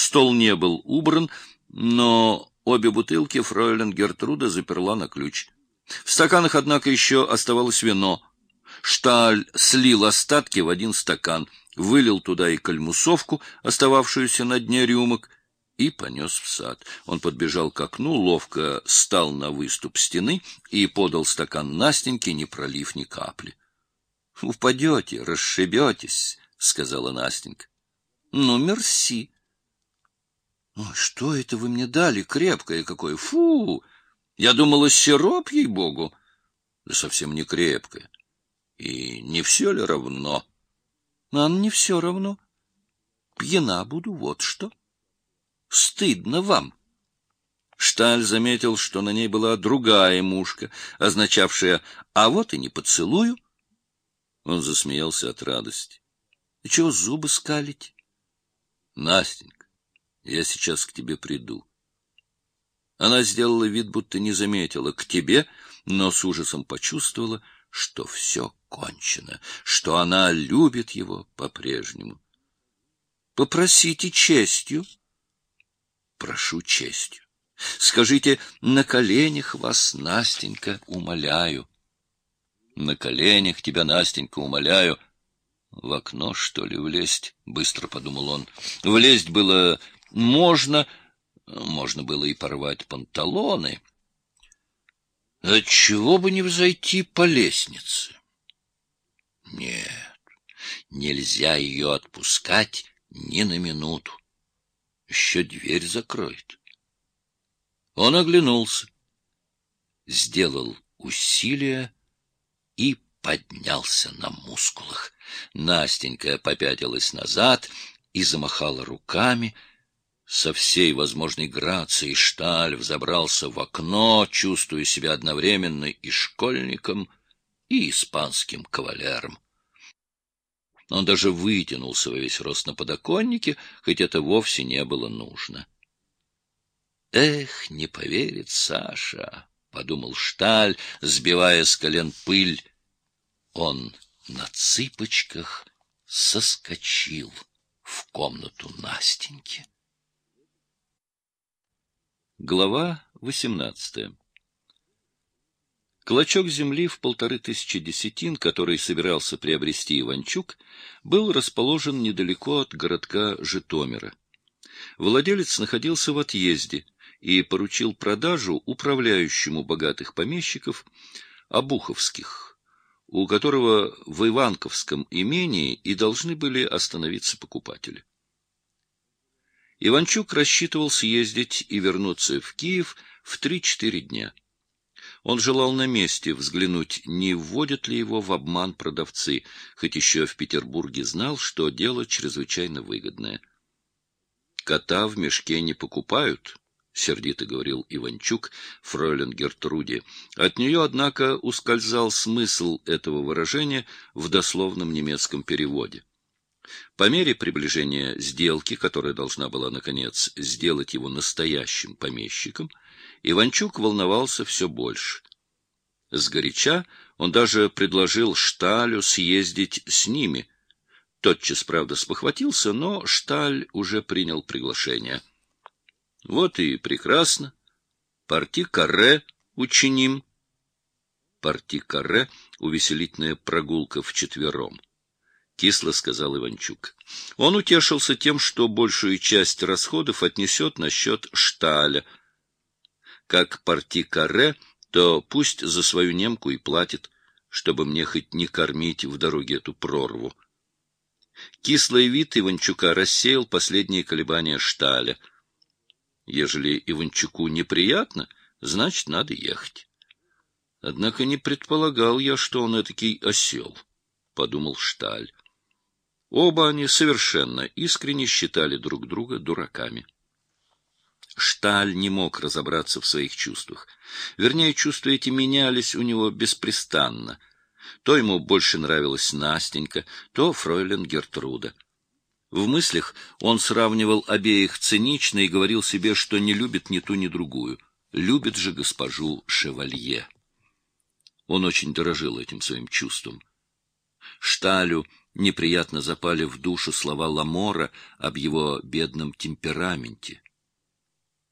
Стол не был убран, но обе бутылки фройлен Гертруда заперла на ключ. В стаканах, однако, еще оставалось вино. Шталь слил остатки в один стакан, вылил туда и кальмусовку, остававшуюся на дне рюмок, и понес в сад. Он подбежал к окну, ловко стал на выступ стены и подал стакан Настеньке, не пролив ни капли. — Упадете, расшибетесь, — сказала Настенька. — Ну, мерси. — что это вы мне дали, крепкое какое? Фу! Я думала, сироп, ей-богу. Да совсем не крепкое. И не все ли равно? — А не все равно. Пьяна буду, вот что. Стыдно вам. Шталь заметил, что на ней была другая мушка, означавшая «а вот и не поцелую». Он засмеялся от радости. — Чего зубы скалить? — Настенька, я сейчас к тебе приду. Она сделала вид, будто не заметила к тебе, но с ужасом почувствовала, что все кончено, что она любит его по-прежнему. — Попросите честью. — Прошу честью. Скажите, на коленях вас, Настенька, умоляю. На коленях тебя, Настенька, умоляю. В окно, что ли, влезть? — быстро подумал он. Влезть было можно, можно было и порвать панталоны. Отчего бы не взойти по лестнице? Нет, нельзя ее отпускать ни на минуту. Еще дверь закроет. Он оглянулся, сделал усилие и поднялся на мускулах. Настенька попятилась назад и замахала руками — со всей возможной грацией Шталь взобрался в окно, чувствуя себя одновременно и школьником, и испанским кавалером. Он даже вытянулся во весь рост на подоконнике, хоть это вовсе не было нужно. «Эх, не поверит Саша!» — подумал Шталь, сбивая с колен пыль. Он на цыпочках соскочил в комнату Настеньки. Глава 18 Клочок земли в полторы тысячи десятин, который собирался приобрести Иванчук, был расположен недалеко от городка Житомира. Владелец находился в отъезде и поручил продажу управляющему богатых помещиков Обуховских, у которого в Иванковском имении и должны были остановиться покупатели. Иванчук рассчитывал съездить и вернуться в Киев в три-четыре дня. Он желал на месте взглянуть, не вводят ли его в обман продавцы, хоть еще в Петербурге знал, что дело чрезвычайно выгодное. «Кота в мешке не покупают», — сердито говорил Иванчук фройлен Гертруде. От нее, однако, ускользал смысл этого выражения в дословном немецком переводе. По мере приближения сделки, которая должна была, наконец, сделать его настоящим помещиком, Иванчук волновался все больше. Сгоряча он даже предложил Шталю съездить с ними. Тотчас, правда, спохватился, но Шталь уже принял приглашение. Вот и прекрасно. Парти каре учиним. Парти каре — увеселительная прогулка вчетвером кисло сказал Иванчук. Он утешился тем, что большую часть расходов отнесет на счет Шталя. Как парти каре, то пусть за свою немку и платит, чтобы мне хоть не кормить в дороге эту прорву. Кислый вид Иванчука рассеял последние колебания Шталя. Ежели Иванчуку неприятно, значит, надо ехать. Однако не предполагал я, что он этакий осел, — подумал Шталь. Оба они совершенно искренне считали друг друга дураками. Шталь не мог разобраться в своих чувствах. Вернее, чувства эти менялись у него беспрестанно. То ему больше нравилась Настенька, то фройлен Гертруда. В мыслях он сравнивал обеих цинично и говорил себе, что не любит ни ту, ни другую. Любит же госпожу Шевалье. Он очень дорожил этим своим чувством. Шталю Неприятно запали в душу слова Ламора об его бедном темпераменте.